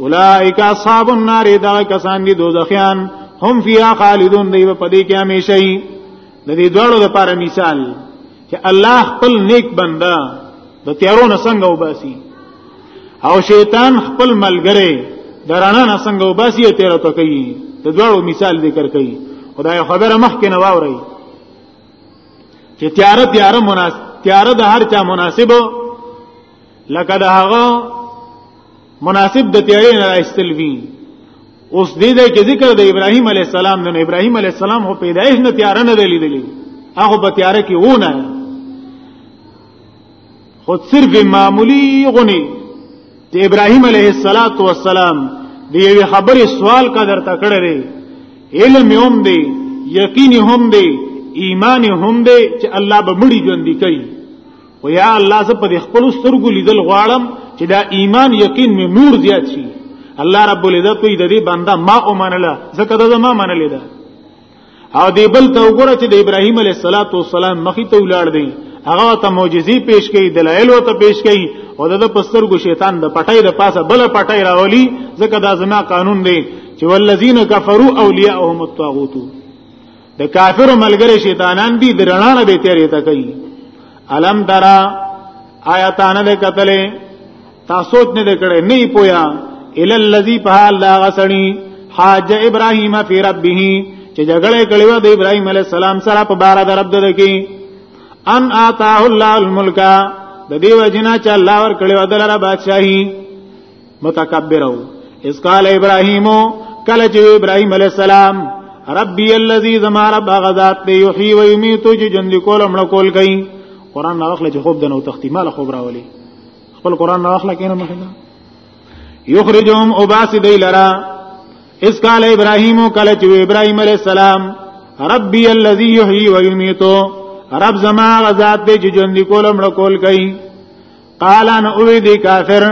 اولائک اصحاب النار دا کسان دي دوزخیان هم فیها خالدون دی په دې کې همیشه وي د دې دوړو لپاره مثال چې الله خپل نیک بنده د تیارو نه څنګه وباسي او شیطان خپل ملګری درانه نه څنګه وباسي او تیر ته کوي د دوړو مثال ذکر کوي خدای خبره مخکې نه واوري چې تیار تیار مناسب تیار د هر چا مناسب لکه دا هغه مناسب د تیارې نه استل وی اوس دې دې کې ذکر د ابراهیم علی السلام نه ابراهیم علی السلام هو پیدایش نه تیار نه دی لیدلی هغه په تیار کې و نه خود صرف معمولی غنی د ابراهیم علیه السلام د یوې خبرې سوال کا درته کړی دی علم هم دی یقین هم دی ایمان هم دی چې الله به مړي ژوندي کوي او یا الله زه په خپل سترګو لیدل غواړم چې دا ایمان یقین می نور زیات شي الله رب العزت په دې بنده ما او منله زکه دا ما منلې ده او دی بل ته وګوره چې د ابراهیم علیه السلام مخې ته ولاړ دی هغه ته معجزې پیش کړي دلایل ته پیش کړي او د پستر ګو شیطان د پټای د پاسه بل پټای راولي ځکه دا زما قانون دی چې والذین کفروا اولیاءهم الطاغوت د کافر ملګری شیطانان دي د رڼا نه به تیرې تا کوي الم درا آیاتان د قتلې تاسو نه د کړه نه پویا ال الذی په الله غسنی حاج ابراهیم فی ربه چې جګړه کړې و د ابراهیم علی السلام سره په بار د رب دکی ان آتاه الله الملک د دیو جنا چې الله ور کړې و دلاره بادشاہي متکبرو اس قال ابراهیم کله چې ابراهیم علی السلام ربي الذي زما رب غذات دی یحیی و یمیت چې جن لیکول مړ کول کوي قران نه واخله چې خوب دنو تختی مال خوب راولي خپل قران نه واخله کینه مخه یخرجهم اباس دی لرا اس قال ابراهیم کله چې ابراهیم علی السلام ربي الذي يحيي ويميت رب زما غزاد دې چې ژوند کولم له کول کوي قال انا اوی دی کافر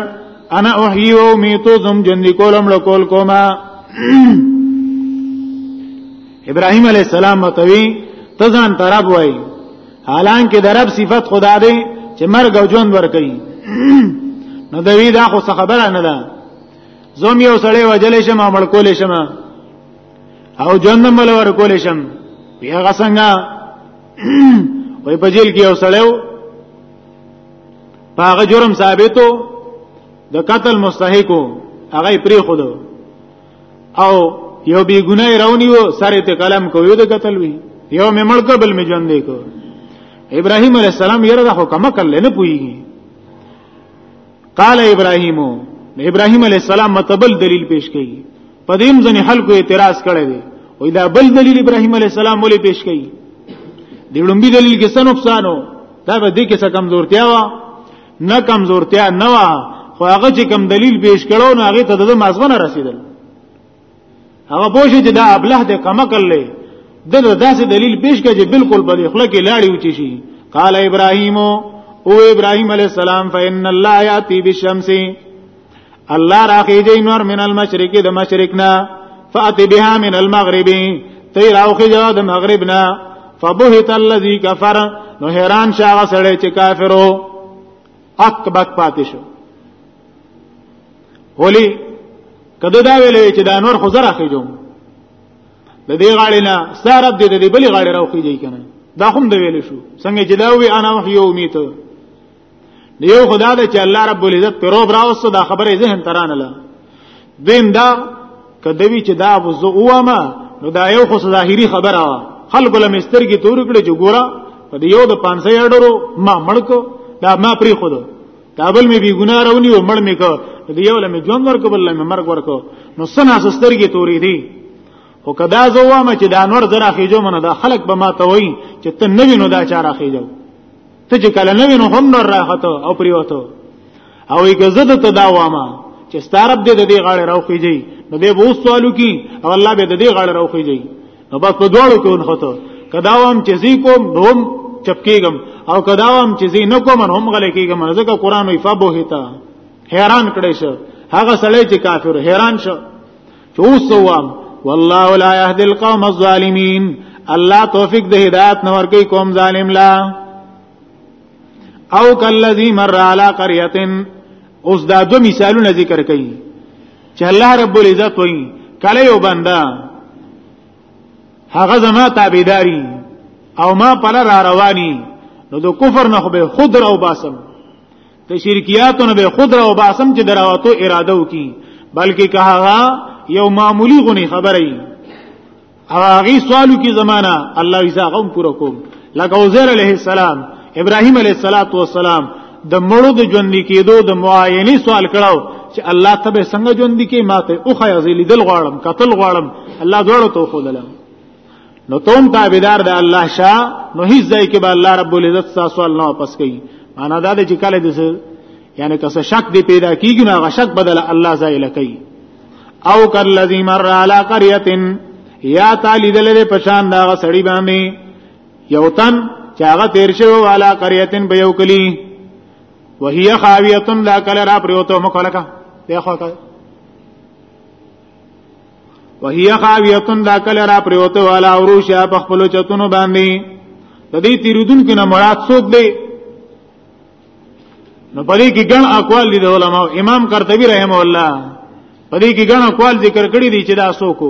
انا احیی و امیتو زم جن دی کولم لکول کوما ابراهیم علیہ السلام متوی تزان ترب وای حالانکه درب صفت خدا دی چې مرګ او ژوند ور کوي نو دوی دا خو خبره نه ده زوم یو سړی وجلې شم عمل کولې شم او ژوند مل ور کولې شم بیا غسنګا وای په جیل کې یو سړیو هغه جرم ثابتو د قتل مستحقو هغه پری خود او یو بی ګناه راونی وو سره ته کلام کوي د قتل وی یو مې مړ قبل می ژوند کو ابراهيم عليه السلام یره د حکم کړل نه پويږي قال ابراهيم ابراهيم عليه السلام متبل دلیل پیش کړي په دې ځنې خلکو اعتراض کړی دی وای دا بل دلیل ابراهیم علی السلام ولې پیش کړي د لومبي دلیل کې څه نقصان و دا به دې کې څه کمزورتیا و نه کمزورتیا نه و خو هغه چې کم دلیل پیش کړو نو هغه ته د مازغه نه رسیدل هغه پوه شي چې دا ابله دې کما کړل دغه داسې دلیل پیش کړي چې بالکل په خپل کې لاړی وچی شي قال ابراهیم او ابراهیم علی السلام فإن الله یاتی بالشمس الله راخی دی نور من المشرق د مشرق نه فات بها من المغرب تی راخی جو د مغرب نه فبهت الذي كفر نو حیران شاغه سړی چې کافرو حق بک پاتې شو ولی کده دا ویلې چې دا نور خو زره خېجو د دې غاړې نه سارب دې دې بلې غاړې راوخېږي کنه دا هم د ویلې شو څنګه چې دا وی انا وحي او میته دیو خدا دې چې الله رب العزت پر روب راوسته دا خبره ذهن ترانه لا دین دا کدوی چې دا وزو اوما نو دا یو خو ظاهری خبره وا خلق له مستر کی تور کړي چې ګورا په یو د 500 اډرو ما مړکو دا ما پری خود دا بل می بی ګناه راونی و مړ می کو دا یو لمه ژوند ورکو بل لمه مرګ ورکو نو سنا سستر کی توري دی خو کدا زو ما چې دا نور زرا خېجو منه دا خلق به ما ته وای چې ته نوی نو دا چاره خېجو ته چې کله نوې نو هم نور راغته او پریوته او یې زده ته دا وامه چې ستارب دې د دې غاړه راوخیږي نو دې بو سوالو کی او الله به د دې غاړه راوخیږي نو بس په دوړو کې ونخته کداوم چې زی کوم نوم چپکیګم او کداوم چې زی نه کوم هم غلې کیګم ځکه قران وی فبوهتا حیران کړي شه هغه سړی چې کافر حیران شه چې اوس وام والله لا يهدي القوم الظالمين الله توفیق د هدایت نور کوي قوم ظالم لا او کلذي مر على قريه اوس دا دو مثالونه ذکر کوي چې الله رب العزت وایي کله یو بندا هغه زما تابعداري او ما پر را رواني نو د کفر نه خو به خود راو باسم ته شرکیاتو نه به خود را او باسم چې دراوتو اراده وکي بلکې که هغه یو معمولی غونی خبره ای هغه سوالو کې زمانہ الله یې زغم پوره کوم لکه عزیر علیه السلام ابراهیم علیه السلام د مړو د ژوند کېدو د معاینې سوال کړو چې الله ته به څنګه ژوند کې ماته او خیا زې لیدل غواړم قتل غواړم الله دوړو تو خو دلم نو تم تابعدار د الله شاه نو هیڅ ځای کې به الله رب العزت تاسو سوال نه واپس کوي معنا دا دی چې کله دې یعنی که څه شک دې پیدا کیږي نو غشک بدل الله ځای لکې او کلذي مر علی قريه یا تعالی دلې په شان دا سړی باندې یو تن چې هغه تیر شو علی قريه به یو کلی وهي خاويه لا کل را پریوتو مخلکه ته خو وهي خاویتن دا کله را پریوته والا وروشه په خپل چتونو باندې د دې تیرودن کې نه مراد څوک دی نو پدې کې ګڼ اقوال دي د علماء امام قرطبي رحم الله پدې کې ګڼ اقوال ذکر کړی دي چې دا څوک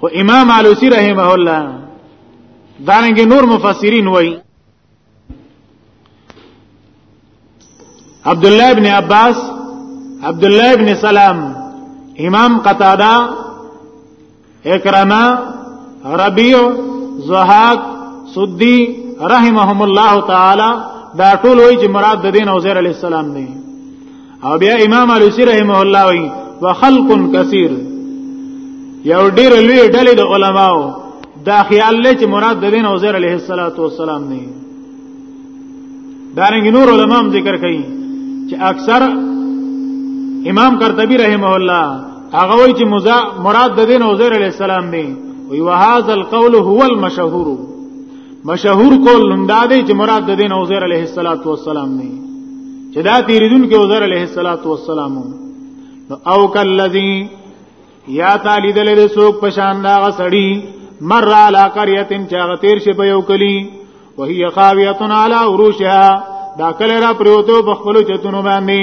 خو امام علوسی رحمه الله دانګ نور مفسرین وایي عبد الله ابن عباس عبد الله ابن سلام امام قتاده اکرمه ربيع زهاق سدي رحمهم الله تعالی دا ټول وی چې مراد د دین او زیر علی السلام دی او بیا امام علوسی رحمه الله وی وخلق کثیر یو ډیر لوی ډلې د علماو دا خیال لې چې مراد د دین عزیر علیه الصلاۃ والسلام نه دارنګ نور علما هم ذکر کوي چې اکثر امام قرطبی رحمه الله هغه وی چې مراد د دین عزیر علیه السلام نه وی وهذا القول هو المشهور مشهور کول لندا دی چې مراد د دین عزیر علیه السلام نه چې دا تیریدون کې عزیر علیه السلام نو او کلذی یا تعالی دل دې سوک پشان دا غسړی مر علی قريه چې غتیر شي په یو کلی وهي خاویه علی عروشها دا کله را پروتو په خپل چتونو باندې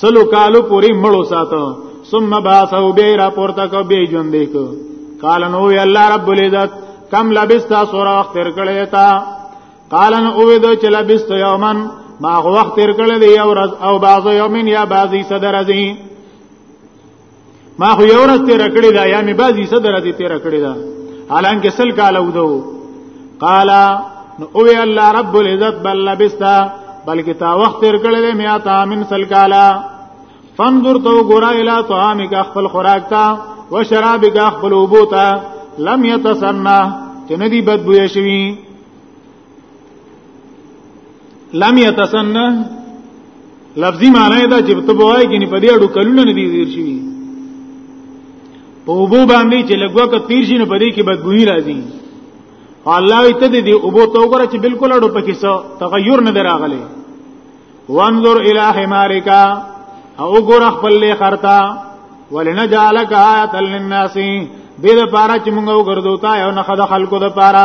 سلو کالو پوری مړو ساتو ثم باسو بی را پورته کو بی ژوند کو قال نو وی الله رب العزت کم لبستا سورا وخت تر کړی تا قال نو وی دو چې لبست یومن ما وخت تر کړی دی او رز او بعض یومن یا بعضی صدر ازین ما خو یو ورځ تیر کړی دا یا می بازی صدر دې تیر کړی دا حالانکه سل کال ودو قال نو او الله رب العزت بل لبستا بلکې تا وخت تیر کړل میا تا من سل کالا فانظر تو ګورا الی طعامک خپل خوراک تا و شرابک خپل وبو تا لم یتسنه چې ندی بدبوې شوی لم يتسنه لفظي معنی دا چې ته بوای کې نه پدې اډو کلونه نه دي زیر شي په وبو باندې چې لګوا ک تیر شي نه پدې کې بدبوئی راځي الله یې ته دې وبو تو غره چې بالکل اډو پکې سو تغیر نه دراغله وانظر الى حمارک او ګور خپل له خرتا ولنجعلک آیه للناس دې لپاره چې موږ وګرځو تا یو نه خد خلکو لپاره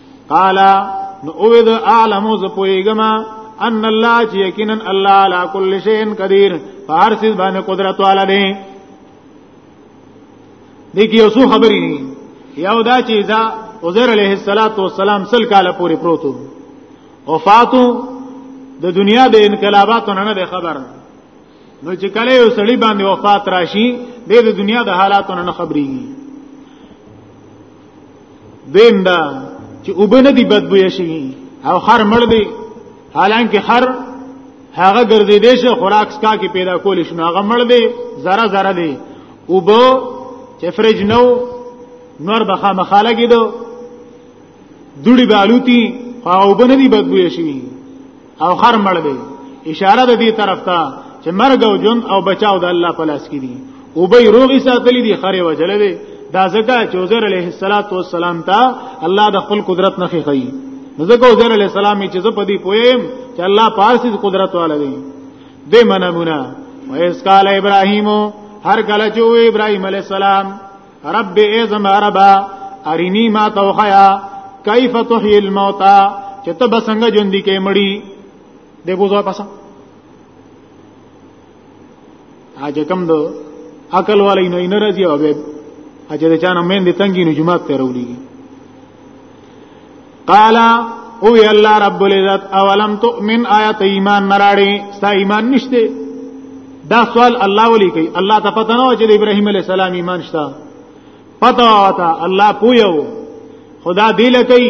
قال نو اوید اعلمو ز پویګما ان الله چې یقینا الله علی کل شیء قدیر هر څه باندې قدرت والا دی دګي یو څو خبرې دي یو دا چې دا عزیر علیه السلام سل کاله پورې پروتو وفاتو د دنیا د انقلاباتو نه نه خبر نو چې کله یو سړی باندې وفات راشي د دنیا د حالاتو نه خبريږي دیم دا چې وبنه دی بدبوې شي او خر مړ دی حالانکه خر هغه ګرځې دی چې خوراک سکا کې پیدا کول شي هغه مړ دی زره زره دی وبو چې فرج نو نور بخا مخاله کېدو دوړي بالوتی او وبنه دی بدبوې شي او خر مړ دی اشاره د دې طرف ته چې مرګ او ژوند او بچاو د الله په لاس کې دي او به روغي ساتلې دي خره وجل دی دا ځکه چې عزر علیه السلام ته الله د خپل قدرت نه خي ځکه عزر علیه السلام چې زه په دې پویم چې الله پارسي قدرت والا دی دې منمونه وایس قال ابراهیم هر کله چې ابراهیم علیه السلام رب ای زما ربا ارینی ما توخیا کیف تحیی الموتا چې ته به څنګه ژوند کې مړی دی بوزو پسا اج کم دو عقل والی نو انرژی او به اج د چانه مین دي تنګی نو جمعه ته وروړي قال او وی الله رب العزت اولم تؤمن آیت ایمان نراړي ستا ایمان نشته دا سوال الله ولي کوي الله ته پته نه و چې د ابراهيم عليه السلام ایمان شته پته واته الله پویو خدا دی لکې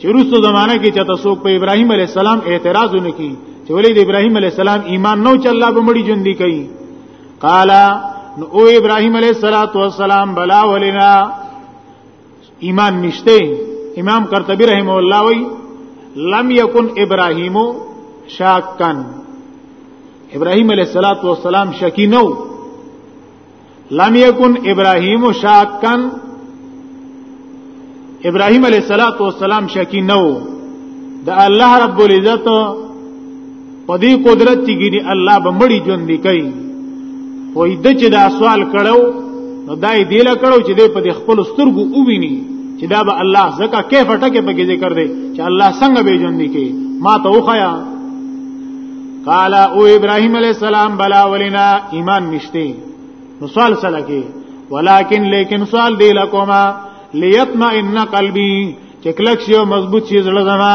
چې روسو زمانہ کې چې تاسو په ابراهيم عليه السلام اعتراض ونکي چې ولې د ابراهيم عليه السلام ایمان نو چې الله به مړي ژوند دی کوي قال نو ابراهيم عليه السلام بلا ولنا ایمان نشته امام قرطبی رحم الله وی لم یکن ابراهیم شاکن ابراهیم علیہ الصلات والسلام شکی نو لم یکن ابراهیم شاکن ابراهیم علیہ الصلات والسلام شکی نو د الله رب العزت په دې قدرت کې ګني الله به مړی ژوند کوي وای د چې دا سوال کړو نو دای دی لا کړو چې دې په خپل سترګو وویني چې دا به الله زکه کیف ټکه په کې ذکر دی چې الله څنګه به ژوند کوي ما ته وخیا قال او ابراهيم عليه السلام بلا ولنا ایمان مشته نو سوال سره کې ولكن لیکن سوال دی لکوما ليطمئن قلبي چې کلک شي او مضبوط شي زړه زما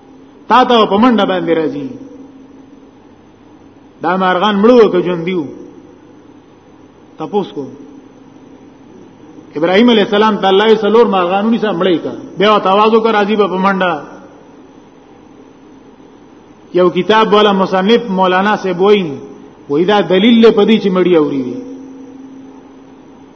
تا ته په منډه باندې راځي دا مارغان مړو که ژوند دیو تاسو کو ابراهيم عليه السلام ته الله سلور مارغانونی سره مړی کا بیا تواضع کر راځي په منډه یو کتاب والا مصنف مولانا سے بوئی وې دا دلیل په دې چې مړی اوري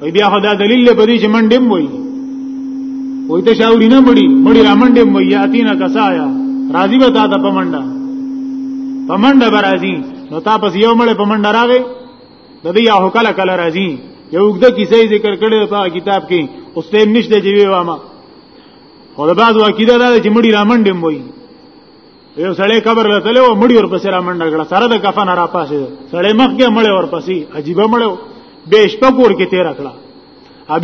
وای بیا خدا دلیل په دې چې منډې وای وای ته شاوري نه مړي مړي را منډې وای یاتینا کسایا راضی به تا ته پمنډه پمنډه برازي نو تا پس یو مړ پمنډه راغې د دې یو کله کله راځي یو وګړه کیسې ذکر کړې په کتاب کې اوس ته نشته چې وی وامه خو د بعض واقعي دا چې مړي را منډې وای یو سړی قبر له تلو مړی ورپسې را منډه کړه سره د کفن را پاسې سړی مخکې مړی ورپسې عجیب مړو به شپه کور کې تیر کړه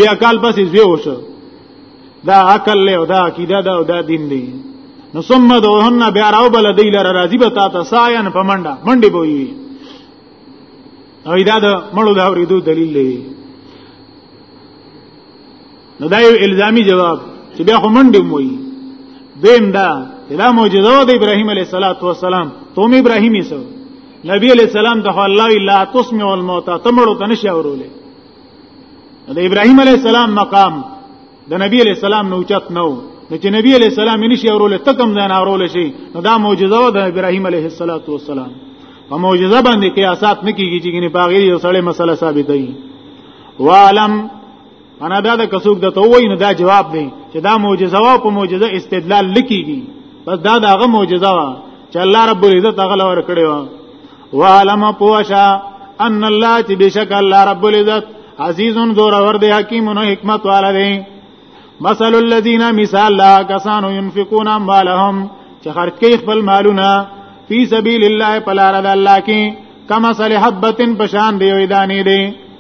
بیا کال پسې زوی وشو دا عقل له دا عقیده دا دا دین دی نو ثم دوهن بیا راو بل دی لره راضی به تا ته ساین په منډه منډي بوي او دا د مړو دا ورېدو دلیل دی نو دا یو الزامي جواب چې بیا خو منډه موي دیم دا دا معجزه د ابراهیم علیه الصلاۃ والسلام توم ابراهیمی سو نبی علیہ السلام ته الله الا تسمع الموتى تمړو ته نشي اورولې د ابراهیم علیه السلام مقام د نبی علیہ السلام نو چت نو نو چې نبی علیہ السلام نشي اورولې تکم ځان اورول شي نو دا معجزه د ابراهیم علیه الصلاۃ والسلام په معجزه باندې قیاسات نکېږي چې ګنې باغیر یو سړی مسله ثابتوي وعلم انا دا د کسوک د تووی نه دا جواب دی چې دا معجزه وا په معجزه استدلال لکېږي بس دا دغه معجزه وا چې الله رب العزت هغه لور کړی و وعلم پوشا ان الله چې بشک الله رب العزت عزیز زور ور دی حکیم او حکمت والا دی مثل الذين مثال لا کسانو ينفقون اموالهم چې خرج کوي خپل مالونه فی سبیل الله پلار د الله کې کما صلی حبتن پشان دی وې دانې دی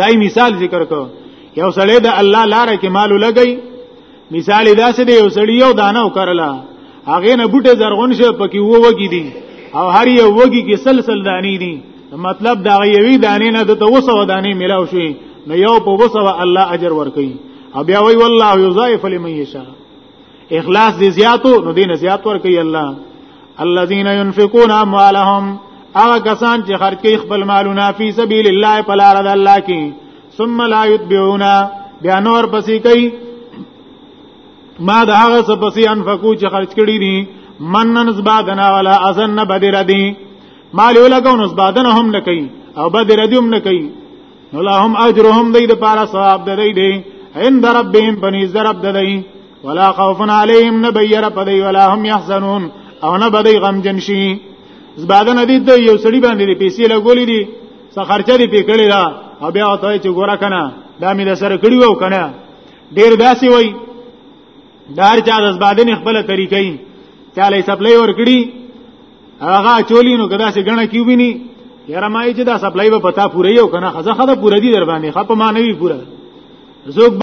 دای مثال ذکر کو یو سړی د الله لار کې مالو لګی مثال داسې دی یو سړی یو دانه وکړلا هغه نه بوټه زرغون شه پکې وو وګی دی او هر یو وګی کې سلسل دانی دی مطلب دا یوی دانه نه د توسو دانه ملاو شي نو یو په وسو الله اجر ورکي او بیا وی والله یضاعف لمن یشاء اخلاص دې زیاتو نو دین زیات ور کوي الله الذين ينفقون اموالهم هغه کسان چې خرج کوي خپل مالونه فی سبیل الله په لار د الله کې ثم لا يتبعون بیا نور پسې کوي ما د هغه څه پسې انفقو چې خرج کړی دي منن زبادنا ولا ازن بدر دي مال ولګو نو زبادنا هم نه کوي او بدر دي هم نه کوي نو لهم اجرهم دی د پارا ثواب د دی دی عند ربهم بنی زرب د دی ولا خوف علیهم نبیر پدی ولا هم يحزنون او نه بدی غم جنشی زباده ندی د یو سړی باندې پیسې لګولې دي څه خرچه دي پکړی دا او بیا ته چې ګوره کنه دا مې د سره کړی وو کنه ډیر داسي وای دار چا د اسبادنې خپل طریقې چاله سپلای ورکړي هغه چولی نو کدا سي غنه کیو بني یاره ما چې دا سپلای به پتا پوره یو کنه خزه خزه پوره دي در باندې خپ ما نه وی پوره زوګ